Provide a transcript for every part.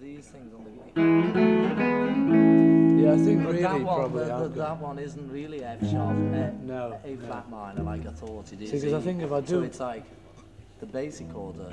these things on the. Yeah, I think But really that one, probably the, the, that one isn't really F sharp. Uh, No, A flat minor like I thought it is. See, 'cause I think if I So do- it's like the basic order.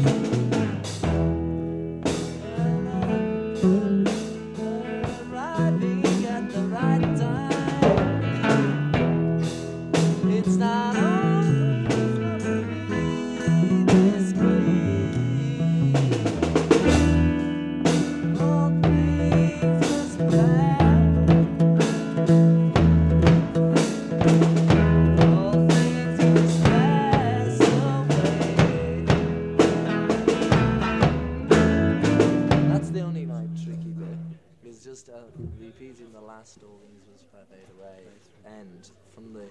Away. The only like tricky bit. It's just uh, repeating the last all things must fade away. And from the